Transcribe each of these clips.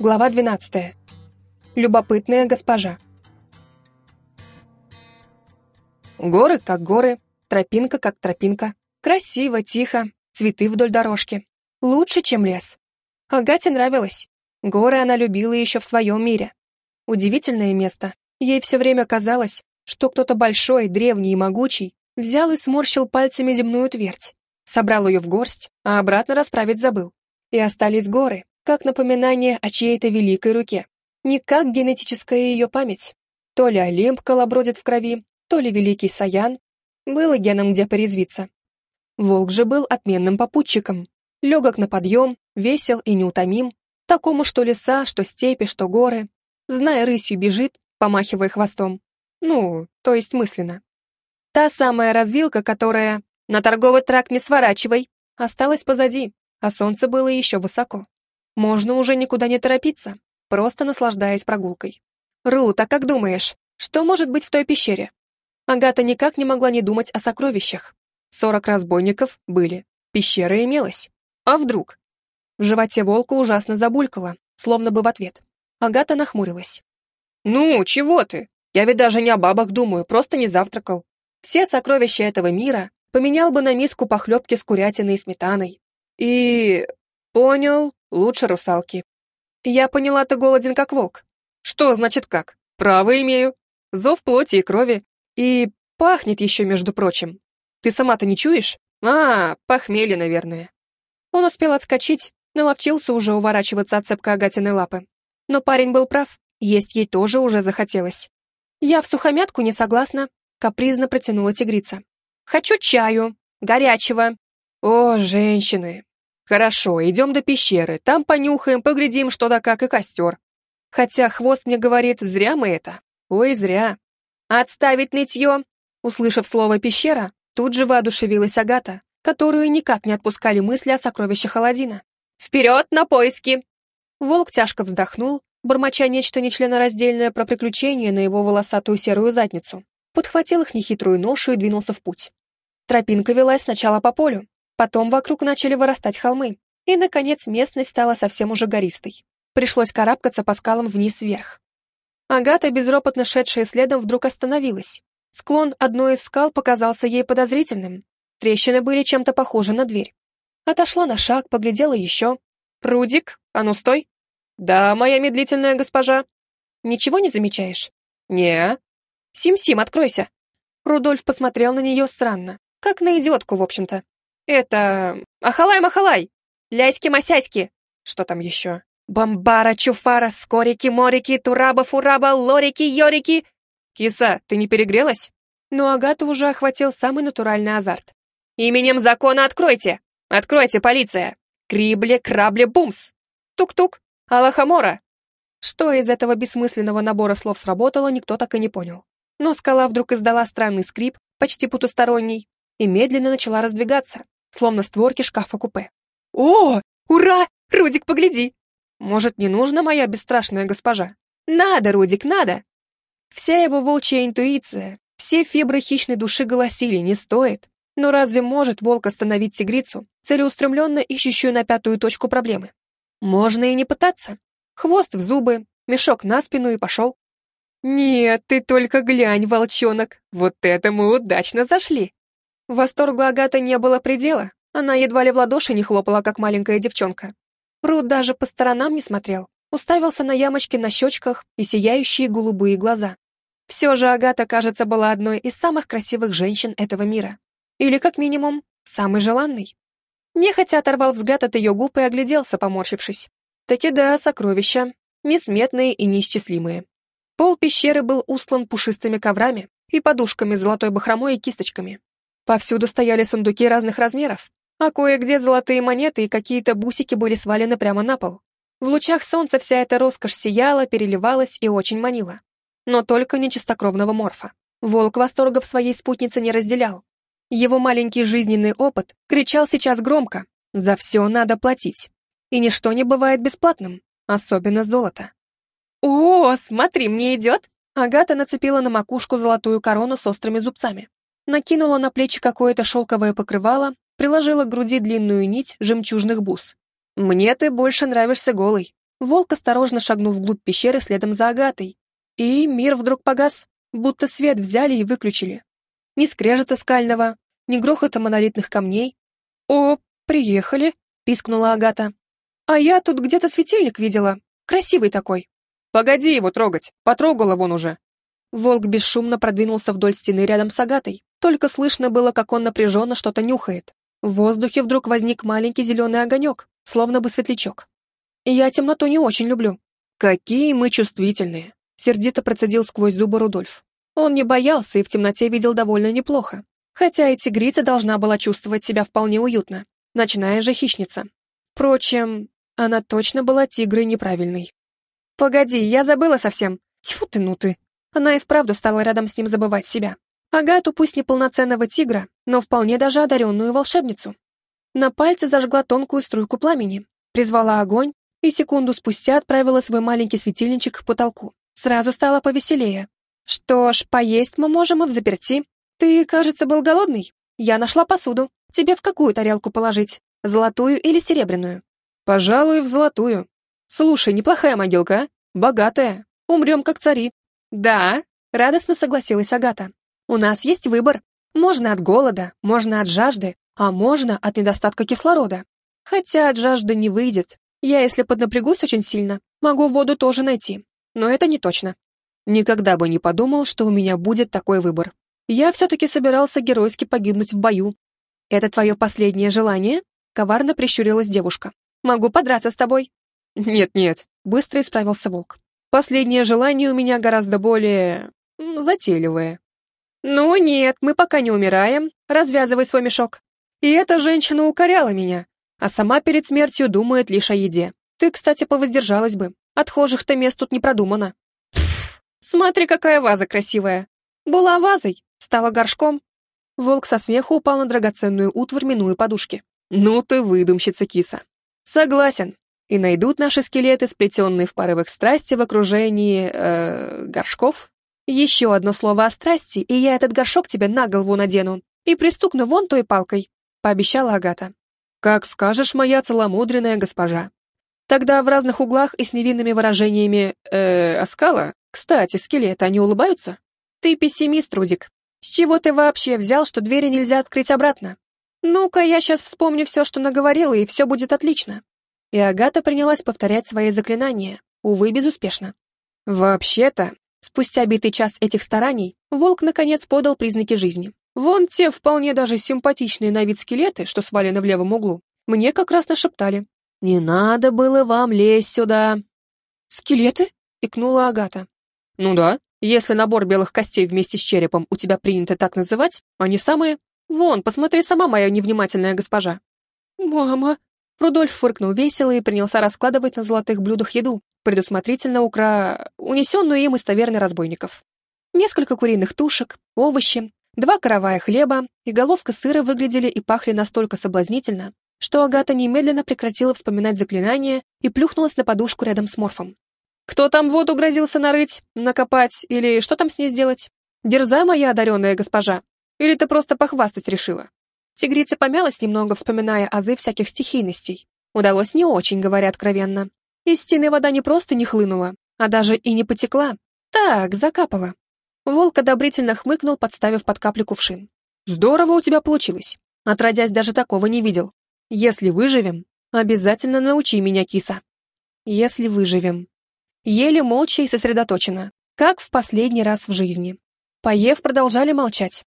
Глава 12. Любопытная госпожа. Горы как горы, тропинка как тропинка. Красиво, тихо, цветы вдоль дорожки. Лучше, чем лес. Агате нравилось. Горы она любила еще в своем мире. Удивительное место. Ей все время казалось, что кто-то большой, древний и могучий взял и сморщил пальцами земную твердь, собрал ее в горсть, а обратно расправить забыл. И остались горы, как напоминание о чьей-то великой руке. Не как генетическая ее память. То ли Олимп колобродит в крови, то ли великий Саян. Было геном где порезвиться. Волк же был отменным попутчиком. Легок на подъем, весел и неутомим. Такому, что леса, что степи, что горы. Зная рысью бежит, помахивая хвостом. Ну, то есть мысленно. Та самая развилка, которая «на торговый тракт не сворачивай» осталась позади, а солнце было еще высоко. Можно уже никуда не торопиться, просто наслаждаясь прогулкой. «Рут, а как думаешь, что может быть в той пещере?» Агата никак не могла не думать о сокровищах. Сорок разбойников были, пещера имелась. А вдруг? В животе волка ужасно забулькало, словно бы в ответ. Агата нахмурилась. «Ну, чего ты? Я ведь даже не о бабах думаю, просто не завтракал. Все сокровища этого мира поменял бы на миску похлебки с курятиной и сметаной. И... понял, Лучше русалки. Я поняла, ты голоден как волк. Что значит как? Право имею. Зов плоти и крови. И пахнет еще, между прочим. Ты сама-то не чуешь? А, похмелье, наверное. Он успел отскочить, наловчился уже уворачиваться от цепка Агатиной лапы. Но парень был прав, есть ей тоже уже захотелось. Я в сухомятку не согласна, капризно протянула тигрица. Хочу чаю, горячего. О, женщины, «Хорошо, идем до пещеры, там понюхаем, поглядим, что да как, и костер. Хотя хвост мне говорит, зря мы это. Ой, зря. Отставить нытье!» Услышав слово «пещера», тут же воодушевилась Агата, которую никак не отпускали мысли о сокровищах Аладдина. «Вперед на поиски!» Волк тяжко вздохнул, бормоча нечто нечленораздельное про приключения на его волосатую серую задницу, подхватил их нехитрую ношу и двинулся в путь. Тропинка велась сначала по полю, Потом вокруг начали вырастать холмы, и, наконец, местность стала совсем уже гористой. Пришлось карабкаться по скалам вниз-вверх. Агата, безропотно шедшая следом, вдруг остановилась. Склон одной из скал показался ей подозрительным. Трещины были чем-то похожи на дверь. Отошла на шаг, поглядела еще. «Рудик, а ну стой!» «Да, моя медлительная госпожа». «Ничего не замечаешь?» «Не». «Сим-Сим, откройся!» Рудольф посмотрел на нее странно, как на идиотку, в общем-то. Это... Ахалай-махалай! Ляськи-масяськи! Что там еще? Бомбара, чуфара, скорики-морики, тураба-фураба, лорики-йорики! Киса, ты не перегрелась? Но Агата уже охватил самый натуральный азарт. «Именем закона откройте! Откройте, полиция! Крибле, крабле, бумс! Тук-тук! Аллахамора!» Что из этого бессмысленного набора слов сработало, никто так и не понял. Но скала вдруг издала странный скрип, почти потусторонний, и медленно начала раздвигаться, словно створки шкафа-купе. «О, ура! Рудик, погляди!» «Может, не нужно, моя бесстрашная госпожа?» «Надо, Рудик, надо!» Вся его волчья интуиция, все фибры хищной души голосили, не стоит. Но разве может волк остановить тигрицу, целеустремленно ищущую на пятую точку проблемы? Можно и не пытаться. Хвост в зубы, мешок на спину и пошел. «Нет, ты только глянь, волчонок, вот это мы удачно зашли!» Восторгу Агаты не было предела, она едва ли в ладоши не хлопала, как маленькая девчонка. Руд даже по сторонам не смотрел, уставился на ямочки на щечках и сияющие голубые глаза. Все же Агата, кажется, была одной из самых красивых женщин этого мира. Или, как минимум, самой желанной. Нехотя оторвал взгляд от ее губ и огляделся, поморщившись. Таки да, сокровища, несметные и неисчислимые. Пол пещеры был устлан пушистыми коврами и подушками с золотой бахромой и кисточками. Повсюду стояли сундуки разных размеров, а кое-где золотые монеты и какие-то бусики были свалены прямо на пол. В лучах солнца вся эта роскошь сияла, переливалась и очень манила. Но только не чистокровного морфа. Волк восторга в своей спутнице не разделял. Его маленький жизненный опыт кричал сейчас громко «За все надо платить». И ничто не бывает бесплатным, особенно золото. «О, смотри, мне идет!» Агата нацепила на макушку золотую корону с острыми зубцами накинула на плечи какое-то шелковое покрывало, приложила к груди длинную нить жемчужных бус. «Мне ты больше нравишься голой». Волк осторожно шагнул вглубь пещеры следом за Агатой. И мир вдруг погас, будто свет взяли и выключили. Ни скрежета скального, ни грохота монолитных камней. «О, приехали!» — пискнула Агата. «А я тут где-то светильник видела. Красивый такой». «Погоди его трогать, потрогала вон уже». Волк бесшумно продвинулся вдоль стены рядом с Агатой. Только слышно было, как он напряженно что-то нюхает. В воздухе вдруг возник маленький зеленый огонек, словно бы светлячок. «Я темноту не очень люблю». «Какие мы чувствительные!» — сердито процедил сквозь зубы Рудольф. Он не боялся и в темноте видел довольно неплохо. Хотя и тигрица должна была чувствовать себя вполне уютно. Ночная же хищница. Впрочем, она точно была тигрой неправильной. «Погоди, я забыла совсем. Тьфу ты, ну ты!» Она и вправду стала рядом с ним забывать себя. Агату пусть не полноценного тигра, но вполне даже одаренную волшебницу. На пальце зажгла тонкую струйку пламени, призвала огонь и секунду спустя отправила свой маленький светильничек к потолку. Сразу стало повеселее. Что ж, поесть мы можем и в заперти. Ты, кажется, был голодный? Я нашла посуду. Тебе в какую тарелку положить? Золотую или серебряную? Пожалуй, в золотую. Слушай, неплохая могилка, а? Богатая. Умрем как цари. Да, радостно согласилась Агата. У нас есть выбор. Можно от голода, можно от жажды, а можно от недостатка кислорода. Хотя от жажды не выйдет. Я, если поднапрягусь очень сильно, могу воду тоже найти. Но это не точно. Никогда бы не подумал, что у меня будет такой выбор. Я все-таки собирался геройски погибнуть в бою. Это твое последнее желание? Коварно прищурилась девушка. Могу подраться с тобой. Нет-нет, быстро исправился волк. Последнее желание у меня гораздо более... затейливое. «Ну нет, мы пока не умираем. Развязывай свой мешок». И эта женщина укоряла меня, а сама перед смертью думает лишь о еде. Ты, кстати, повоздержалась бы. Отхожих-то мест тут не продумано. Смотри, какая ваза красивая. Была вазой, стала горшком. Волк со смеху упал на драгоценную утварь, минуя подушки. Ну ты выдумщица, киса. Согласен. И найдут наши скелеты, сплетенные в порывах страсти в окружении... Э, горшков? Еще одно слово о страсти, и я этот горшок тебе на голову надену и пристукну вон той палкой», — пообещала Агата. «Как скажешь, моя целомудренная госпожа». Тогда в разных углах и с невинными выражениями э оскала. Кстати, скелеты, они улыбаются? Ты пессимист, Рудик. С чего ты вообще взял, что двери нельзя открыть обратно? Ну-ка, я сейчас вспомню все, что наговорила, и все будет отлично. И Агата принялась повторять свои заклинания, увы, безуспешно. Вообще-то, Спустя битый час этих стараний, волк наконец подал признаки жизни. Вон те вполне даже симпатичные на вид скелеты, что свалены в левом углу, мне как раз нашептали. «Не надо было вам лезть сюда!» «Скелеты?» — икнула Агата. «Ну да, если набор белых костей вместе с черепом у тебя принято так называть, они самые. Вон, посмотри сама, моя невнимательная госпожа». «Мама!» Рудольф фыркнул весело и принялся раскладывать на золотых блюдах еду, предусмотрительно укра... унесенную им из таверны разбойников. Несколько куриных тушек, овощи, два каравая хлеба и головка сыра выглядели и пахли настолько соблазнительно, что Агата немедленно прекратила вспоминать заклинание и плюхнулась на подушку рядом с Морфом. «Кто там воду грозился нарыть, накопать или что там с ней сделать? Дерзай, моя одаренная госпожа. Или ты просто похвастать решила?» Тигрица помялась немного, вспоминая азы всяких стихийностей. Удалось не очень, говоря откровенно. Из стены вода не просто не хлынула, а даже и не потекла. Так, закапала. Волк одобрительно хмыкнул, подставив под каплю кувшин. «Здорово у тебя получилось. Отродясь, даже такого не видел. Если выживем, обязательно научи меня, киса». «Если выживем». Ели молча и сосредоточенно, как в последний раз в жизни. Поев, продолжали молчать.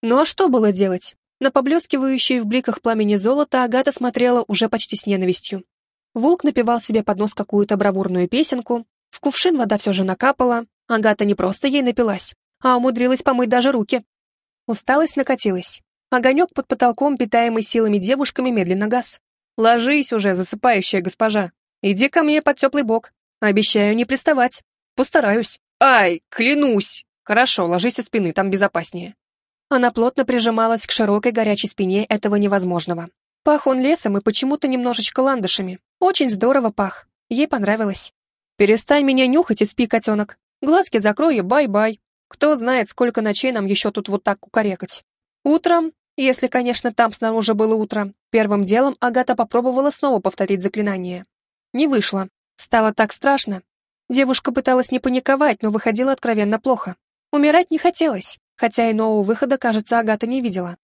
Ну а что было делать? На поблескивающее в бликах пламени золото Агата смотрела уже почти с ненавистью. Волк напевал себе под нос какую-то бравурную песенку, в кувшин вода все же накапала, Агата не просто ей напилась, а умудрилась помыть даже руки. Усталость накатилась. Огонек под потолком, питаемый силами девушками, медленно гас. «Ложись уже, засыпающая госпожа. Иди ко мне под теплый бок. Обещаю не приставать. Постараюсь. Ай, клянусь! Хорошо, ложись со спины, там безопаснее. Она плотно прижималась к широкой горячей спине этого невозможного. Пах он лесом и почему-то немножечко ландышами. Очень здорово пах. Ей понравилось. «Перестань меня нюхать и спи, котенок. Глазки закрой и бай-бай. Кто знает, сколько ночей нам еще тут вот так кукарекать». Утром, если, конечно, там снаружи было утро, первым делом Агата попробовала снова повторить заклинание. Не вышло. Стало так страшно. Девушка пыталась не паниковать, но выходило откровенно плохо. Умирать не хотелось, хотя и нового выхода, кажется, Агата не видела.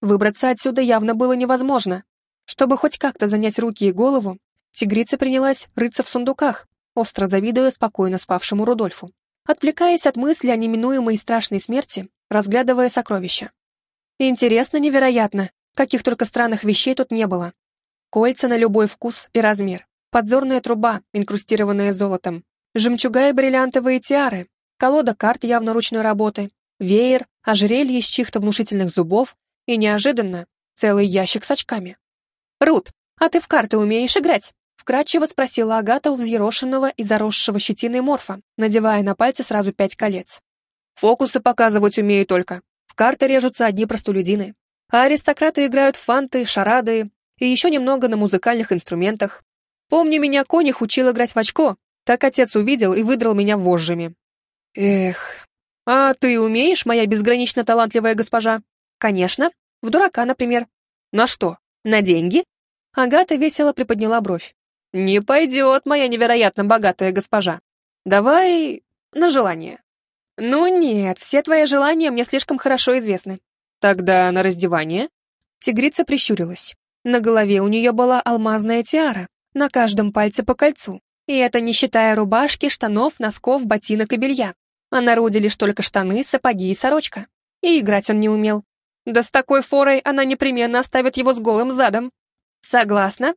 Выбраться отсюда явно было невозможно. Чтобы хоть как-то занять руки и голову, тигрица принялась рыться в сундуках, остро завидуя спокойно спавшему Рудольфу, отвлекаясь от мысли о неминуемой страшной смерти, разглядывая сокровища. Интересно невероятно, каких только странных вещей тут не было. Кольца на любой вкус и размер, подзорная труба, инкрустированная золотом, жемчуга и бриллиантовые тиары, колода карт явно ручной работы, веер, ожерелье из чьих-то внушительных зубов и, неожиданно, целый ящик с очками. «Рут, а ты в карты умеешь играть?» Вкратчиво спросила Агата у взъерошенного и заросшего щетиной морфа, надевая на пальцы сразу пять колец. «Фокусы показывать умею только. В карты режутся одни простолюдины. А аристократы играют в фанты, шарады и еще немного на музыкальных инструментах. Помню, меня конюх учил играть в очко, так отец увидел и выдрал меня вожжами. Эх, а ты умеешь, моя безгранично талантливая госпожа? Конечно. В дурака, например. На что? На деньги? Агата весело приподняла бровь. «Не пойдет, моя невероятно богатая госпожа. Давай на желание». «Ну нет, все твои желания мне слишком хорошо известны». «Тогда на раздевание?» Тигрица прищурилась. На голове у нее была алмазная тиара, на каждом пальце по кольцу. И это не считая рубашки, штанов, носков, ботинок и белья. А на Руде лишь только штаны, сапоги и сорочка. И играть он не умел. Да с такой форой она непременно оставит его с голым задом. Согласна.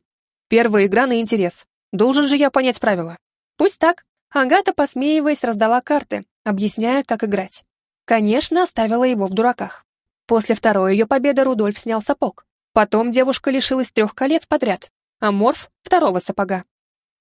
Первая игра на интерес. Должен же я понять правила. Пусть так. Агата, посмеиваясь, раздала карты, объясняя, как играть. Конечно, оставила его в дураках. После второй ее победы Рудольф снял сапог. Потом девушка лишилась трех колец подряд, а Морф — второго сапога.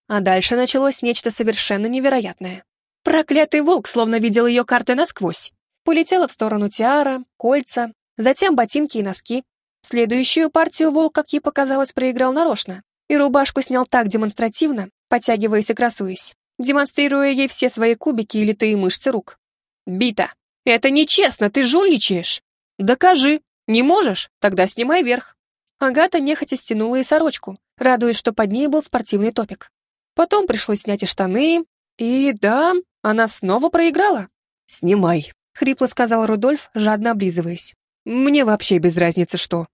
А дальше началось нечто совершенно невероятное. Проклятый волк словно видел ее карты насквозь. Полетела в сторону Тиара, кольца, затем ботинки и носки. Следующую партию волк, как ей показалось, проиграл нарочно. И рубашку снял так демонстративно, подтягиваясь и красуясь, демонстрируя ей все свои кубики и литые мышцы рук. «Бита! Это нечестно, ты жульничаешь!» «Докажи! Не можешь? Тогда снимай верх!» Агата нехотя стянула и сорочку, радуясь, что под ней был спортивный топик. Потом пришлось снять и штаны, и да, она снова проиграла. «Снимай», — хрипло сказал Рудольф, жадно облизываясь. «Мне вообще без разницы что».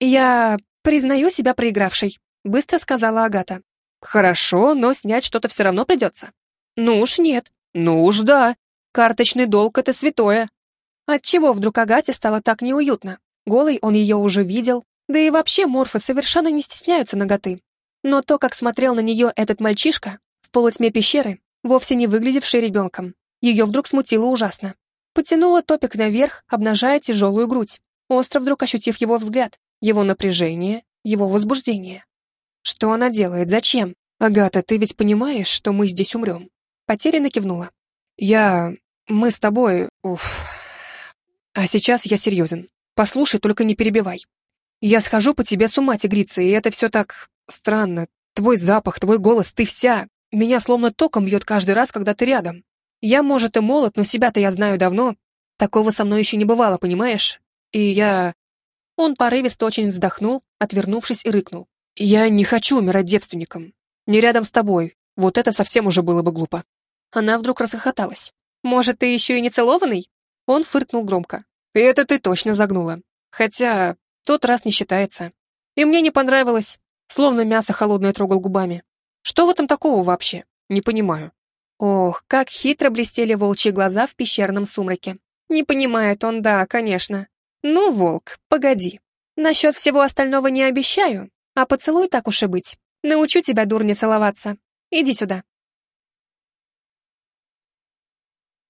«Я признаю себя проигравшей», — быстро сказала Агата. «Хорошо, но снять что-то все равно придется». «Ну уж нет». «Ну уж да. Карточный долг — это святое». Отчего вдруг Агате стало так неуютно? Голой он ее уже видел, да и вообще морфы совершенно не стесняются ноготы. Но то, как смотрел на нее этот мальчишка, в полутьме пещеры, вовсе не выглядевший ребенком, ее вдруг смутило ужасно. Потянула топик наверх, обнажая тяжелую грудь, остро вдруг ощутив его взгляд, его напряжение, его возбуждение. Что она делает? Зачем? Агата, ты ведь понимаешь, что мы здесь умрем? Потерянно кивнула. Я... мы с тобой... Уф... А сейчас я серьезен. Послушай, только не перебивай. Я схожу по тебе с ума, тигрица, и это все так странно. Твой запах, твой голос, ты вся. Меня словно током бьет каждый раз, когда ты рядом. Я, может, и молод, но себя-то я знаю давно. Такого со мной еще не бывало, понимаешь? И я...» Он порывисто очень вздохнул, отвернувшись и рыкнул. «Я не хочу умирать девственником. Не рядом с тобой. Вот это совсем уже было бы глупо». Она вдруг расхохоталась. «Может, ты еще и не целованный?» Он фыркнул громко. «И это ты точно загнула. Хотя тот раз не считается. И мне не понравилось, словно мясо холодное трогал губами. Что в этом такого вообще? Не понимаю. Ох, как хитро блестели волчьи глаза в пещерном сумраке. Не понимает он, да, конечно. Ну, волк, погоди. Насчет всего остального не обещаю, а поцелуй так уж и быть. Научу тебя, дурня, целоваться. Иди сюда.